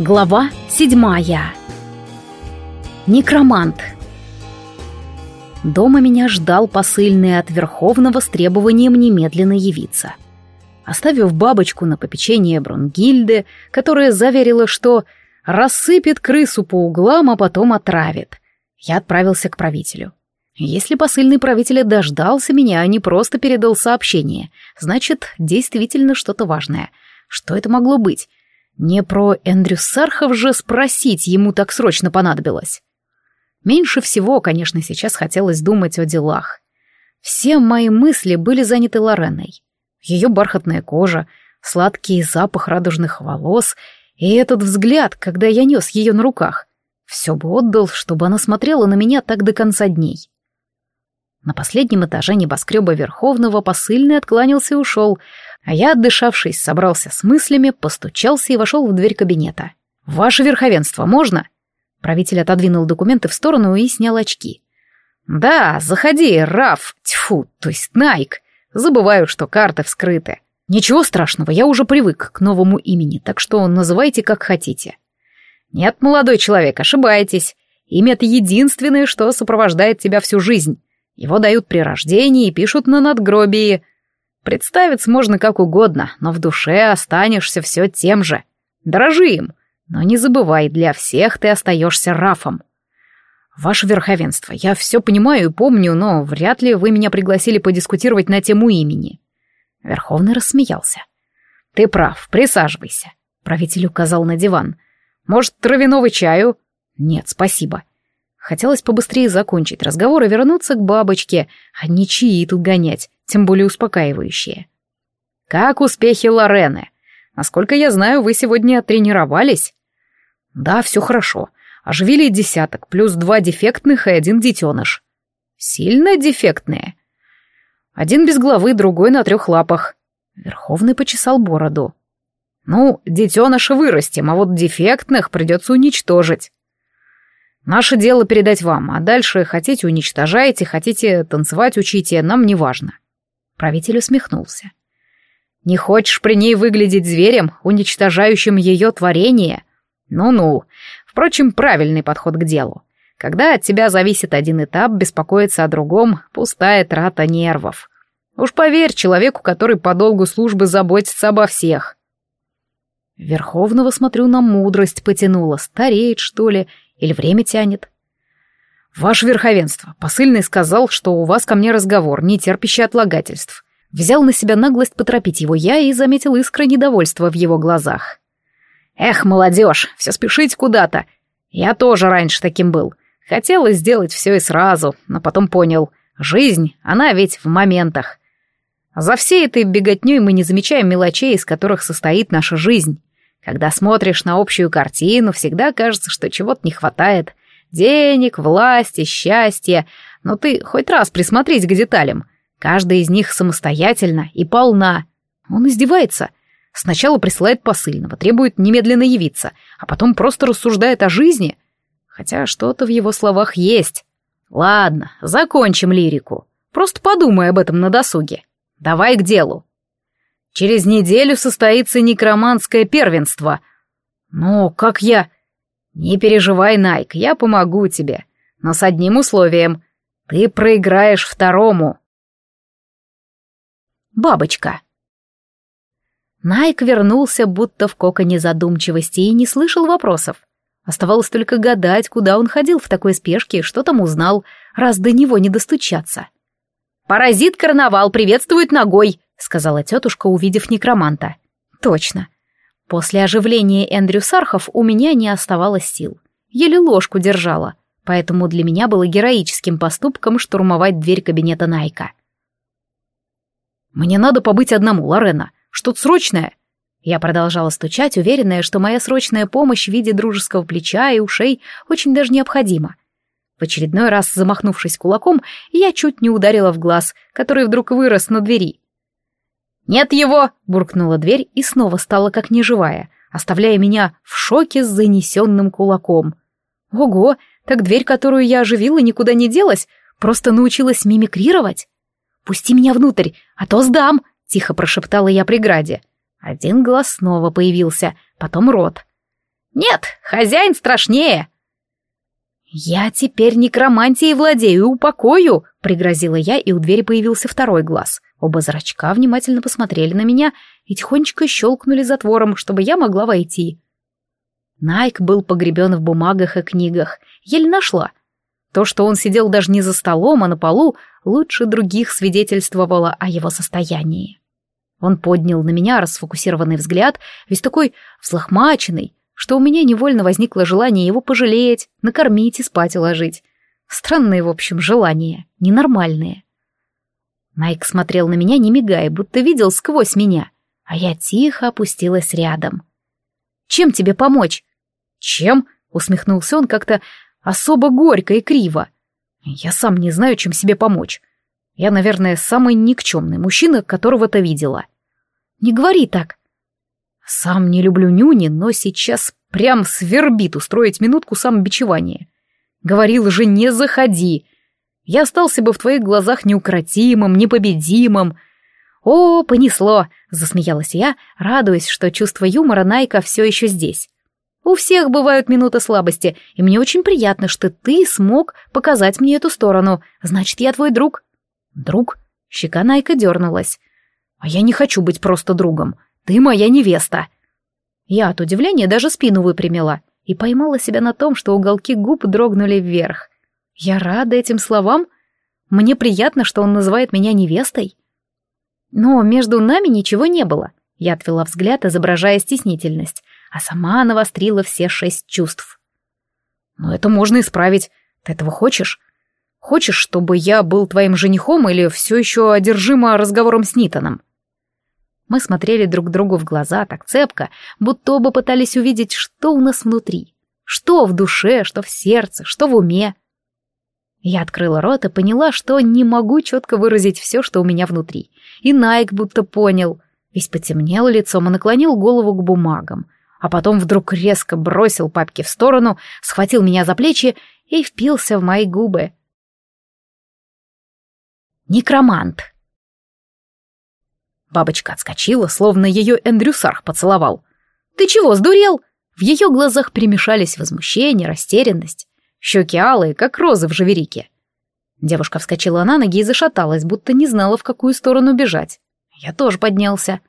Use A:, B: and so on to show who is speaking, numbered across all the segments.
A: Глава седьмая. Некромант. Дома меня ждал посыльный от Верховного с требованием немедленно явиться. Оставив бабочку на попечение Брунгильды, которая заверила, что рассыпет крысу по углам, а потом отравит, я отправился к правителю. Если посыльный правителя дождался меня, а не просто передал сообщение, значит, действительно что-то важное. Что это могло быть? Не про Эндрю Сархов же спросить ему так срочно понадобилось. Меньше всего, конечно, сейчас хотелось думать о делах. Все мои мысли были заняты Лореной. Ее бархатная кожа, сладкий запах радужных волос и этот взгляд, когда я нес ее на руках. Все бы отдал, чтобы она смотрела на меня так до конца дней. На последнем этаже небоскреба Верховного посыльный откланялся и ушел, а я, отдышавшись, собрался с мыслями, постучался и вошел в дверь кабинета. «Ваше Верховенство, можно?» Правитель отодвинул документы в сторону и снял очки. «Да, заходи, Раф, тьфу, то есть Найк. Забываю, что карты вскрыты. Ничего страшного, я уже привык к новому имени, так что называйте как хотите». «Нет, молодой человек, ошибаетесь. Имя — это единственное, что сопровождает тебя всю жизнь. Его дают при рождении и пишут на надгробии». Представиться можно как угодно, но в душе останешься все тем же. Дорожи им, но не забывай, для всех ты остаешься Рафом. Ваше Верховенство, я все понимаю и помню, но вряд ли вы меня пригласили подискутировать на тему имени. Верховный рассмеялся. Ты прав, присаживайся. Правитель указал на диван. Может, травяного чаю? Нет, спасибо. Хотелось побыстрее закончить разговор и вернуться к бабочке, а не чаи тут гонять тем более успокаивающие. «Как успехи Лорены? Насколько я знаю, вы сегодня тренировались?» «Да, все хорошо. Оживили десяток, плюс два дефектных и один детеныш». «Сильно дефектные?» «Один без головы, другой на трех лапах». Верховный почесал бороду. «Ну, детеныша вырастим, а вот дефектных придется уничтожить». «Наше дело передать вам, а дальше хотите уничтожайте, хотите танцевать учите, нам не важно». Правитель усмехнулся. «Не хочешь при ней выглядеть зверем, уничтожающим ее творение? Ну-ну. Впрочем, правильный подход к делу. Когда от тебя зависит один этап, беспокоиться о другом — пустая трата нервов. Уж поверь человеку, который по долгу службы заботится обо всех». Верховного, смотрю, на мудрость потянула. Стареет, что ли, или время тянет? «Ваше Верховенство, посыльный сказал, что у вас ко мне разговор, не терпящий отлагательств». Взял на себя наглость поторопить его я и заметил искры недовольства в его глазах. «Эх, молодежь, все спешить куда-то. Я тоже раньше таким был. Хотелось сделать все и сразу, но потом понял. Жизнь, она ведь в моментах. За всей этой беготней мы не замечаем мелочей, из которых состоит наша жизнь. Когда смотришь на общую картину, всегда кажется, что чего-то не хватает — Денег, власти, счастья. Но ты хоть раз присмотрись к деталям. Каждая из них самостоятельна и полна. Он издевается. Сначала присылает посыльного, требует немедленно явиться, а потом просто рассуждает о жизни. Хотя что-то в его словах есть. Ладно, закончим лирику. Просто подумай об этом на досуге. Давай к делу. Через неделю состоится некроманское первенство. Но как я... «Не переживай, Найк, я помогу тебе, но с одним условием. Ты проиграешь второму». Бабочка. Найк вернулся будто в коконе задумчивости и не слышал вопросов. Оставалось только гадать, куда он ходил в такой спешке и что там узнал, раз до него не достучаться. «Паразит-карнавал приветствует ногой», — сказала тетушка, увидев некроманта. «Точно. После оживления Эндрю Сархов у меня не оставалось сил. Еле ложку держала, поэтому для меня было героическим поступком штурмовать дверь кабинета Найка. «Мне надо побыть одному, Лорена. Что-то срочное?» Я продолжала стучать, уверенная, что моя срочная помощь в виде дружеского плеча и ушей очень даже необходима. В очередной раз, замахнувшись кулаком, я чуть не ударила в глаз, который вдруг вырос на двери. «Нет его!» — буркнула дверь и снова стала как неживая, оставляя меня в шоке с занесенным кулаком. «Ого! Так дверь, которую я оживила, никуда не делась, просто научилась мимикрировать? Пусти меня внутрь, а то сдам!» — тихо прошептала я преграде. Один глаз снова появился, потом рот. Нет, хозяин страшнее. «Я теперь некромантией владею, упокою!» — пригрозила я, и у двери появился второй глаз. Оба зрачка внимательно посмотрели на меня и тихонечко щелкнули затвором, чтобы я могла войти. Найк был погребен в бумагах и книгах. Еле нашла. То, что он сидел даже не за столом, а на полу, лучше других свидетельствовало о его состоянии. Он поднял на меня расфокусированный взгляд, весь такой взлохмаченный, что у меня невольно возникло желание его пожалеть, накормить и спать уложить. Странные, в общем, желания, ненормальные. Найк смотрел на меня, не мигая, будто видел сквозь меня, а я тихо опустилась рядом. «Чем тебе помочь?» «Чем?» — усмехнулся он как-то особо горько и криво. «Я сам не знаю, чем себе помочь. Я, наверное, самый никчемный мужчина, которого ты видела». «Не говори так», сам не люблю нюни, но сейчас прям свербит устроить минутку самобичевания. Говорил же, не заходи. Я остался бы в твоих глазах неукротимым, непобедимым. О, понесло, засмеялась я, радуясь, что чувство юмора Найка все еще здесь. У всех бывают минуты слабости, и мне очень приятно, что ты смог показать мне эту сторону. Значит, я твой друг. Друг? Щека Найка дернулась. А я не хочу быть просто другом. Ты моя невеста!» Я от удивления даже спину выпрямила и поймала себя на том, что уголки губ дрогнули вверх. Я рада этим словам. Мне приятно, что он называет меня невестой. Но между нами ничего не было. Я отвела взгляд, изображая стеснительность, а сама навострила все шесть чувств. «Но это можно исправить. Ты этого хочешь? Хочешь, чтобы я был твоим женихом или все еще одержима разговором с Нитоном?» Мы смотрели друг другу в глаза так цепко, будто оба пытались увидеть, что у нас внутри. Что в душе, что в сердце, что в уме. Я открыла рот и поняла, что не могу четко выразить все, что у меня внутри. И Найк будто понял. Весь потемнел лицом и наклонил голову к бумагам. А потом вдруг резко бросил папки в сторону, схватил меня за плечи и впился в мои губы. Некромант. Бабочка отскочила, словно ее Эндрю Сарх поцеловал. «Ты чего, сдурел?» В ее глазах перемешались возмущение, растерянность. Щеки алые, как розы в живерике. Девушка вскочила на ноги и зашаталась, будто не знала, в какую сторону бежать. Я тоже поднялся.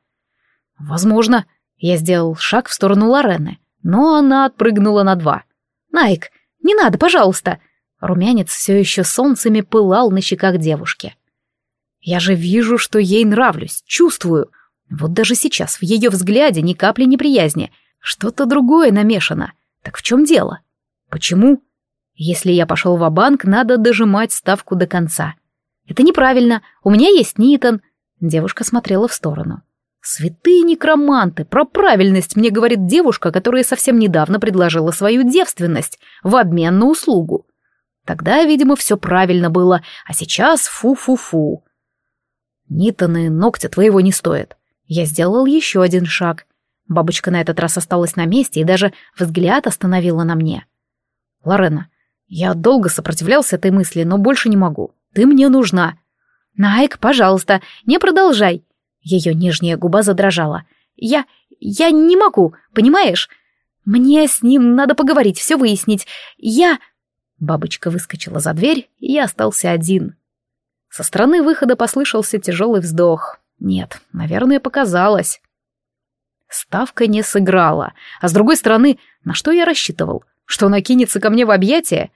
A: «Возможно». Я сделал шаг в сторону Лорены, но она отпрыгнула на два. «Найк, не надо, пожалуйста!» Румянец все еще солнцами пылал на щеках девушки. Я же вижу, что ей нравлюсь, чувствую. Вот даже сейчас в ее взгляде ни капли неприязни. Что-то другое намешано. Так в чем дело? Почему? Если я пошел в банк надо дожимать ставку до конца. Это неправильно. У меня есть Нитон. Девушка смотрела в сторону. Святые некроманты, про правильность мне говорит девушка, которая совсем недавно предложила свою девственность в обмен на услугу. Тогда, видимо, все правильно было, а сейчас фу-фу-фу. Нитаны ногтя твоего не стоят. Я сделал еще один шаг. Бабочка на этот раз осталась на месте и даже взгляд остановила на мне. Лорена, я долго сопротивлялся этой мысли, но больше не могу. Ты мне нужна. Найк, пожалуйста, не продолжай. Ее нижняя губа задрожала. Я... я не могу, понимаешь? Мне с ним надо поговорить, все выяснить. Я... Бабочка выскочила за дверь, и я остался один. Со стороны выхода послышался тяжелый вздох. Нет, наверное, показалось. Ставка не сыграла. А с другой стороны, на что я рассчитывал? Что она кинется ко мне в объятия?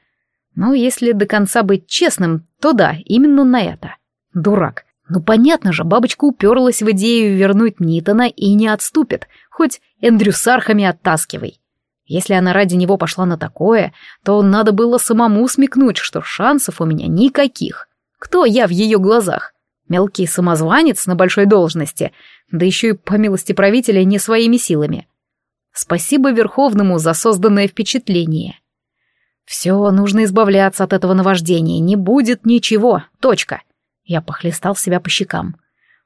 A: Ну, если до конца быть честным, то да, именно на это. Дурак. Ну, понятно же, бабочка уперлась в идею вернуть Нитона и не отступит, хоть Эндрю с архами оттаскивай. Если она ради него пошла на такое, то надо было самому смекнуть, что шансов у меня никаких. Кто я в ее глазах? Мелкий самозванец на большой должности, да еще и, по милости правителя, не своими силами. Спасибо Верховному за созданное впечатление. Все, нужно избавляться от этого наваждения, не будет ничего, точка. Я похлестал себя по щекам.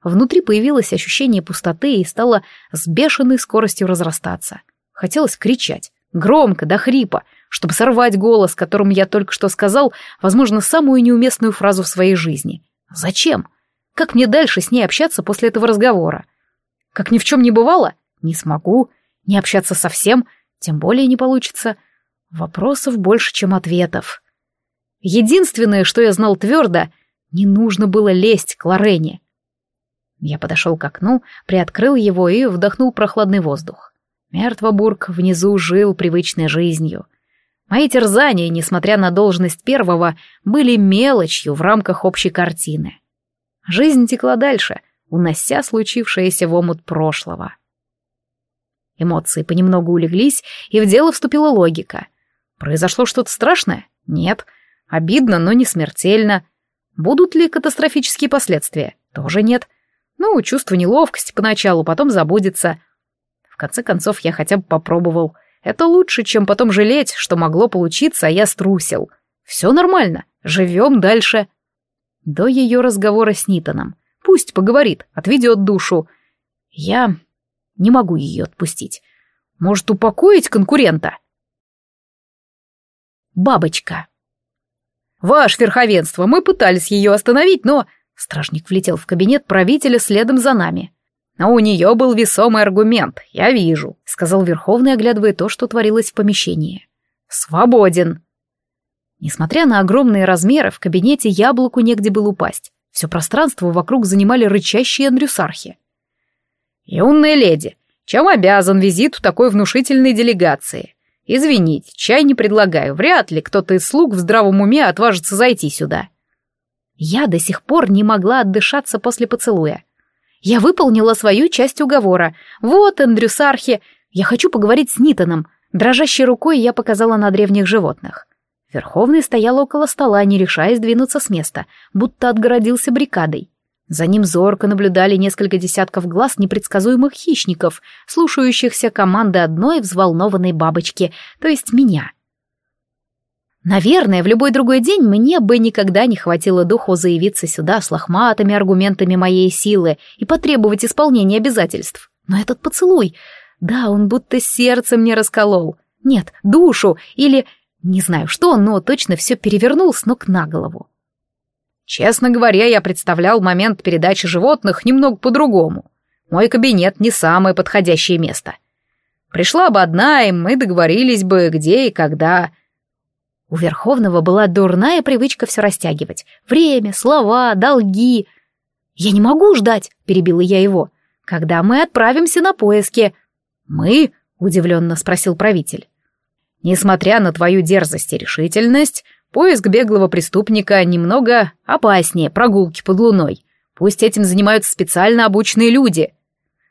A: Внутри появилось ощущение пустоты и стало с бешеной скоростью разрастаться. Хотелось кричать, громко, до хрипа, чтобы сорвать голос, которым я только что сказал, возможно, самую неуместную фразу в своей жизни. Зачем? Как мне дальше с ней общаться после этого разговора? Как ни в чем не бывало? Не смогу. Не общаться совсем? Тем более не получится. Вопросов больше, чем ответов. Единственное, что я знал твердо, не нужно было лезть к Лорене. Я подошел к окну, приоткрыл его и вдохнул прохладный воздух. Мертвобург внизу жил привычной жизнью. Мои терзания, несмотря на должность первого, были мелочью в рамках общей картины. Жизнь текла дальше, унося случившееся в омут прошлого. Эмоции понемногу улеглись, и в дело вступила логика. Произошло что-то страшное? Нет. Обидно, но не смертельно. Будут ли катастрофические последствия? Тоже нет. Ну, чувство неловкости поначалу, потом забудется. В конце концов, я хотя бы попробовал. Это лучше, чем потом жалеть, что могло получиться, а я струсил. Все нормально, живем дальше. До ее разговора с Нитоном. Пусть поговорит, отведет душу. Я не могу ее отпустить. Может, упокоить конкурента? Бабочка. Ваше верховенство, мы пытались ее остановить, но... Стражник влетел в кабинет правителя следом за нами. «Но у нее был весомый аргумент, я вижу», — сказал Верховный, оглядывая то, что творилось в помещении. «Свободен». Несмотря на огромные размеры, в кабинете яблоку негде было упасть. Все пространство вокруг занимали рычащие андрюсархи. «Юная леди, чем обязан визиту такой внушительной делегации? Извините, чай не предлагаю, вряд ли кто-то из слуг в здравом уме отважится зайти сюда». Я до сих пор не могла отдышаться после поцелуя. Я выполнила свою часть уговора. Вот, Эндрюсархи, я хочу поговорить с Нитоном. Дрожащей рукой я показала на древних животных. Верховный стоял около стола, не решаясь двинуться с места, будто отгородился брикадой. За ним зорко наблюдали несколько десятков глаз непредсказуемых хищников, слушающихся команды одной взволнованной бабочки, то есть меня. Наверное, в любой другой день мне бы никогда не хватило духу заявиться сюда с лохматыми аргументами моей силы и потребовать исполнения обязательств. Но этот поцелуй... Да, он будто сердце мне расколол. Нет, душу или... Не знаю что, но точно все перевернул с ног на голову. Честно говоря, я представлял момент передачи животных немного по-другому. Мой кабинет не самое подходящее место. Пришла бы одна, и мы договорились бы, где и когда... У Верховного была дурная привычка все растягивать. Время, слова, долги. «Я не могу ждать», — перебила я его. «Когда мы отправимся на поиски?» «Мы?» — удивленно спросил правитель. «Несмотря на твою дерзость и решительность, поиск беглого преступника немного опаснее прогулки под луной. Пусть этим занимаются специально обученные люди».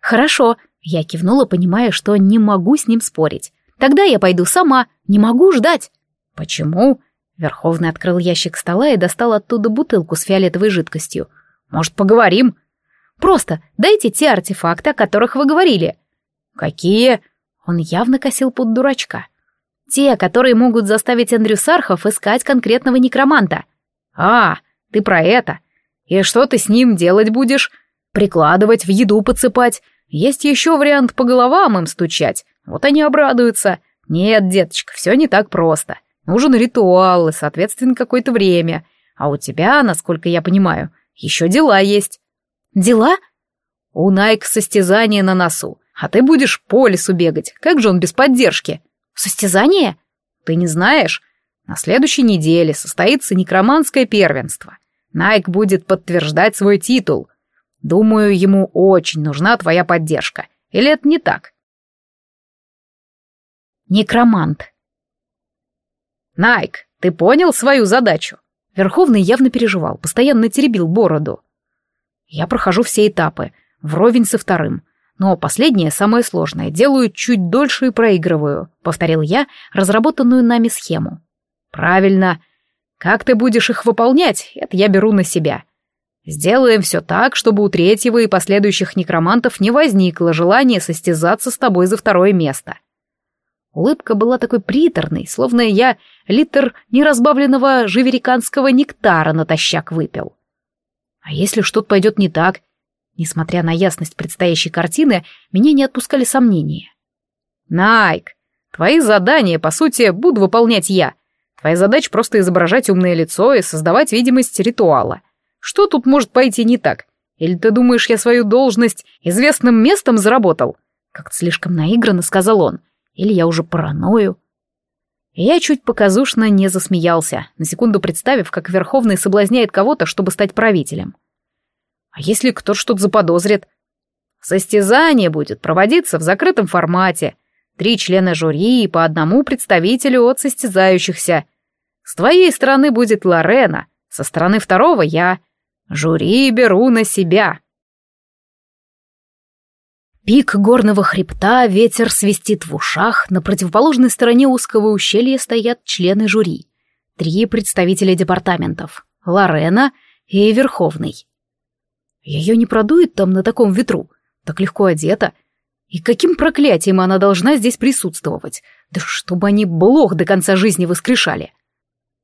A: «Хорошо», — я кивнула, понимая, что не могу с ним спорить. «Тогда я пойду сама, не могу ждать». «Почему?» Верховный открыл ящик стола и достал оттуда бутылку с фиолетовой жидкостью. «Может, поговорим?» «Просто дайте те артефакты, о которых вы говорили». «Какие?» Он явно косил под дурачка. «Те, которые могут заставить Эндрю Сархов искать конкретного некроманта». «А, ты про это. И что ты с ним делать будешь? Прикладывать, в еду подсыпать? Есть еще вариант по головам им стучать. Вот они обрадуются. Нет, деточка, все не так просто. Нужен ритуал и, соответственно, какое-то время. А у тебя, насколько я понимаю, еще дела есть. Дела? У Найк состязание на носу, а ты будешь по лесу бегать. Как же он без поддержки? Состязание? Ты не знаешь? На следующей неделе состоится некроманское первенство. Найк будет подтверждать свой титул. Думаю, ему очень нужна твоя поддержка. Или это не так? Некромант. «Найк, ты понял свою задачу?» Верховный явно переживал, постоянно теребил бороду. «Я прохожу все этапы, вровень со вторым, но последнее, самое сложное, делаю чуть дольше и проигрываю», — повторил я разработанную нами схему. «Правильно. Как ты будешь их выполнять, это я беру на себя. Сделаем все так, чтобы у третьего и последующих некромантов не возникло желания состязаться с тобой за второе место». Улыбка была такой приторной, словно я литр неразбавленного живериканского нектара натощак выпил. А если что-то пойдет не так? Несмотря на ясность предстоящей картины, меня не отпускали сомнения. «Найк, твои задания, по сути, буду выполнять я. Твоя задача просто изображать умное лицо и создавать видимость ритуала. Что тут может пойти не так? Или ты думаешь, я свою должность известным местом заработал?» Как-то слишком наигранно сказал он — Или я уже параною? Я чуть показушно не засмеялся, на секунду представив, как Верховный соблазняет кого-то, чтобы стать правителем. А если кто-то что-то заподозрит? Состязание будет проводиться в закрытом формате. Три члена жюри и по одному представителю от состязающихся. С твоей стороны будет Лорена, со стороны второго я. Жюри беру на себя. Пик горного хребта, ветер свистит в ушах, на противоположной стороне узкого ущелья стоят члены жюри. Три представителя департаментов — Лорена и Верховный. Ее не продует там на таком ветру, так легко одета. И каким проклятием она должна здесь присутствовать? Да чтобы они блох до конца жизни воскрешали.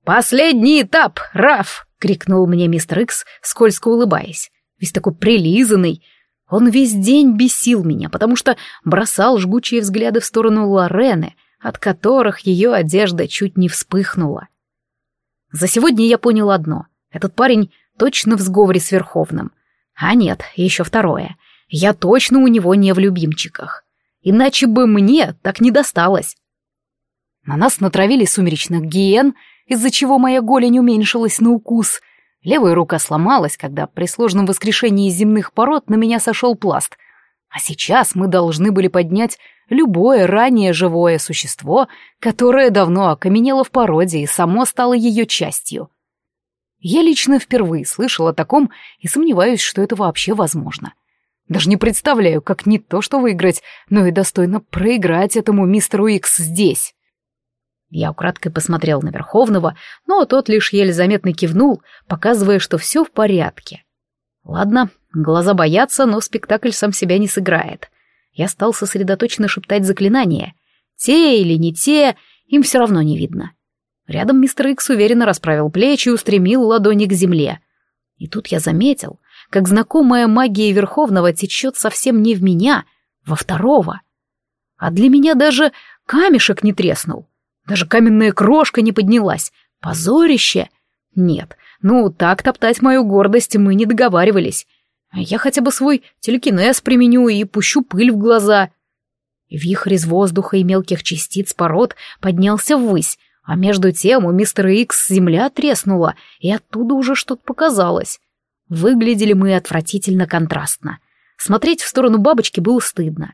A: «Последний этап, Раф!» — крикнул мне мистер Икс, скользко улыбаясь. Весь такой прилизанный, он весь день бесил меня, потому что бросал жгучие взгляды в сторону Лорены, от которых ее одежда чуть не вспыхнула. За сегодня я понял одно. Этот парень точно в сговоре с Верховным. А нет, еще второе. Я точно у него не в любимчиках. Иначе бы мне так не досталось. На нас натравили сумеречных гиен, из-за чего моя голень уменьшилась на укус, Левая рука сломалась, когда при сложном воскрешении земных пород на меня сошел пласт. А сейчас мы должны были поднять любое ранее живое существо, которое давно окаменело в породе и само стало ее частью. Я лично впервые слышал о таком и сомневаюсь, что это вообще возможно. Даже не представляю, как не то что выиграть, но и достойно проиграть этому мистеру Икс здесь. Я украдкой посмотрел на Верховного, но тот лишь еле заметно кивнул, показывая, что все в порядке. Ладно, глаза боятся, но спектакль сам себя не сыграет. Я стал сосредоточенно шептать заклинания. Те или не те, им все равно не видно. Рядом мистер Икс уверенно расправил плечи и устремил ладони к земле. И тут я заметил, как знакомая магия Верховного течет совсем не в меня, во второго. А для меня даже камешек не треснул. Даже каменная крошка не поднялась. Позорище! Нет, ну так топтать мою гордость мы не договаривались. Я хотя бы свой телекинез применю и пущу пыль в глаза. Вихрь из воздуха и мелких частиц пород поднялся ввысь, а между тем у мистера Икс земля треснула, и оттуда уже что-то показалось. Выглядели мы отвратительно контрастно. Смотреть в сторону бабочки было стыдно.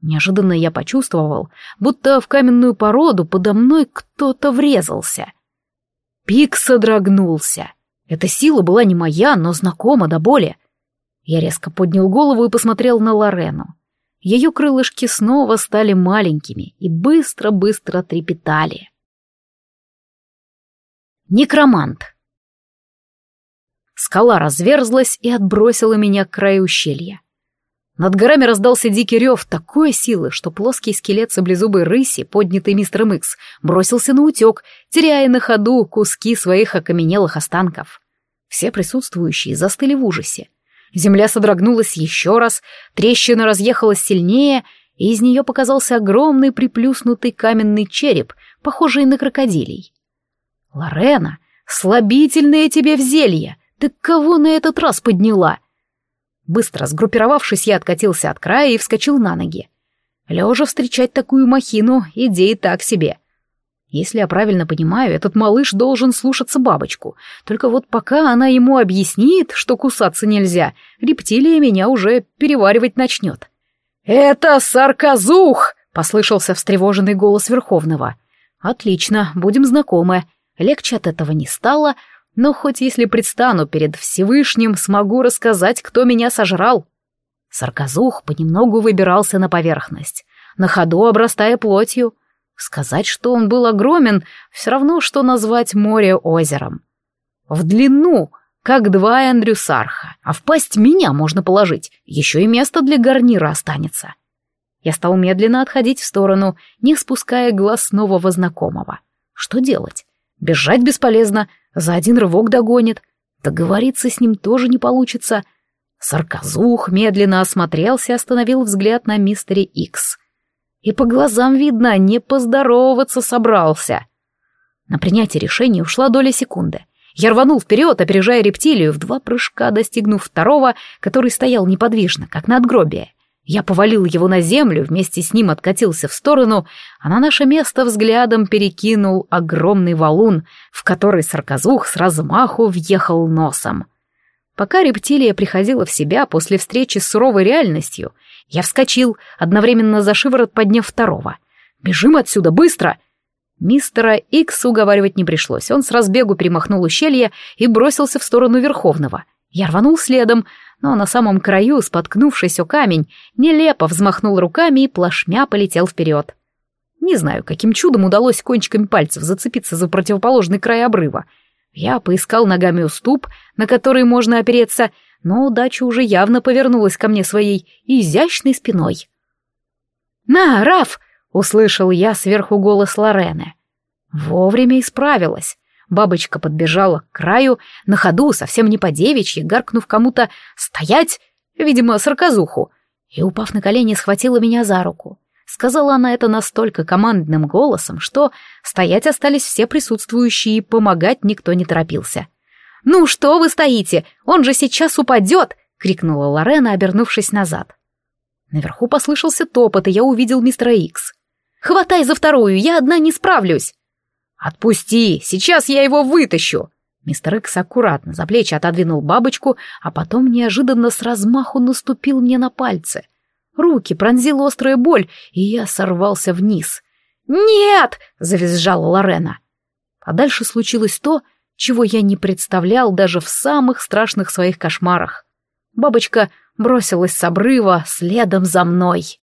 A: Неожиданно я почувствовал, будто в каменную породу подо мной кто-то врезался. Пик содрогнулся. Эта сила была не моя, но знакома до боли. Я резко поднял голову и посмотрел на Лорену. Ее крылышки снова стали маленькими и быстро-быстро трепетали. Некромант. Скала разверзлась и отбросила меня к краю ущелья. Над горами раздался дикий рев такой силы, что плоский скелет саблезубой рыси, поднятый мистером Икс, бросился на утек, теряя на ходу куски своих окаменелых останков. Все присутствующие застыли в ужасе. Земля содрогнулась еще раз, трещина разъехалась сильнее, и из нее показался огромный приплюснутый каменный череп, похожий на крокодилей. «Лорена, слабительное тебе в зелье! Ты кого на этот раз подняла?» Быстро сгруппировавшись, я откатился от края и вскочил на ноги. Лежа встречать такую махину — идея так себе. Если я правильно понимаю, этот малыш должен слушаться бабочку. Только вот пока она ему объяснит, что кусаться нельзя, рептилия меня уже переваривать начнет. «Это сарказух!» — послышался встревоженный голос Верховного. «Отлично, будем знакомы». Легче от этого не стало — но хоть если предстану перед Всевышним, смогу рассказать, кто меня сожрал. Сарказух понемногу выбирался на поверхность, на ходу обрастая плотью. Сказать, что он был огромен, все равно, что назвать море озером. В длину, как два Эндрюсарха, а в пасть меня можно положить, еще и место для гарнира останется. Я стал медленно отходить в сторону, не спуская глаз нового знакомого. Что делать? Бежать бесполезно, за один рывок догонит. Договориться с ним тоже не получится. Сарказух медленно осмотрелся и остановил взгляд на мистере Икс. И по глазам видно, не поздороваться собрался. На принятие решения ушла доля секунды. Я рванул вперед, опережая рептилию, в два прыжка достигнув второго, который стоял неподвижно, как надгробие. Я повалил его на землю, вместе с ним откатился в сторону, а на наше место взглядом перекинул огромный валун, в который сарказух с размаху въехал носом. Пока рептилия приходила в себя после встречи с суровой реальностью, я вскочил, одновременно за шиворот подняв второго. «Бежим отсюда, быстро!» Мистера Икс уговаривать не пришлось. Он с разбегу перемахнул ущелье и бросился в сторону Верховного. Я рванул следом, но на самом краю, споткнувшись о камень, нелепо взмахнул руками и плашмя полетел вперед. Не знаю, каким чудом удалось кончиками пальцев зацепиться за противоположный край обрыва. Я поискал ногами уступ, на который можно опереться, но удача уже явно повернулась ко мне своей изящной спиной. «На, Раф!» — услышал я сверху голос Лорены. Вовремя исправилась. Бабочка подбежала к краю, на ходу, совсем не по-девичьи, гаркнув кому-то «Стоять!» видимо, сарказуху, и, упав на колени, схватила меня за руку. Сказала она это настолько командным голосом, что стоять остались все присутствующие, и помогать никто не торопился. «Ну что вы стоите? Он же сейчас упадет!» — крикнула Лорена, обернувшись назад. Наверху послышался топот, и я увидел мистера Икс. «Хватай за вторую, я одна не справлюсь!» «Отпусти! Сейчас я его вытащу!» Мистер Икс аккуратно за плечи отодвинул бабочку, а потом неожиданно с размаху наступил мне на пальцы. Руки пронзила острая боль, и я сорвался вниз. «Нет!» — завизжала Лорена. А дальше случилось то, чего я не представлял даже в самых страшных своих кошмарах. Бабочка бросилась с обрыва следом за мной.